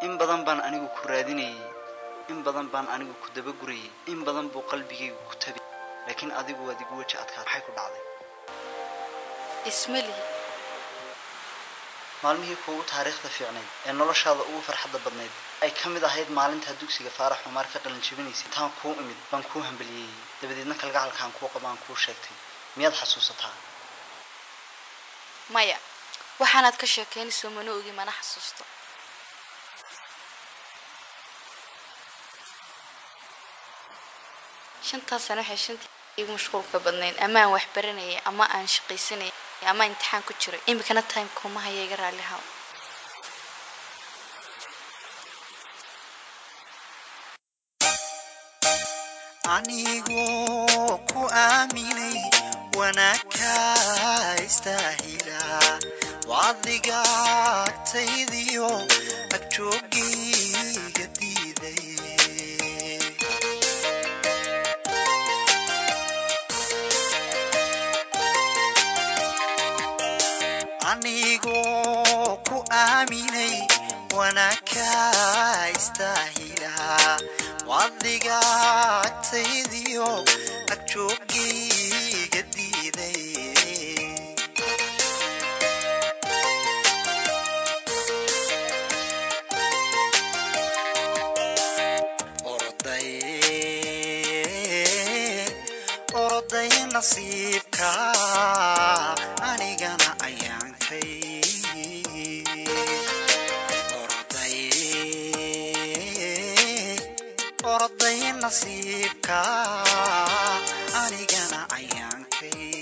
ku raadinayay. In badan baan anigu ku dabagurayay. In badan buu qalbigaygu ku tabay laakiin adigu waad igu weji adkaa maxay ku dhacday? Ismalihi maalmihii kuugu taariikhda fiicnayd ee noloshaada ugu farxadda badnayd ay ka mid ahayd maalintaa dugsiga faarax xumaar ka qalin jebinaysay intaan kuu imid baan kuu hambaliyeeyey dabadeedna kalgacalkaan kuu qabaan kuu sheegtay. Miyaad xasuusataa? Maya waxaanaad ka sheekaynayso mana ogi mana xasuusto shantaas sano waxay shantii igu mashquulka badnayd ama aan wax baranayay ama aan shaqaysanayay ama imtixaan ku jiray. Imikana time kuma haya iga raalli haw anigoo ku aaminay wanaagka istaahila wacdiga agtaydiyo agjoogayga diiday anigoo ku aaminay wanaagka istaahila wacdiga agtaydiyo agjoogayga diiday oroday nasiibka orday nasiibka anigana cayaankay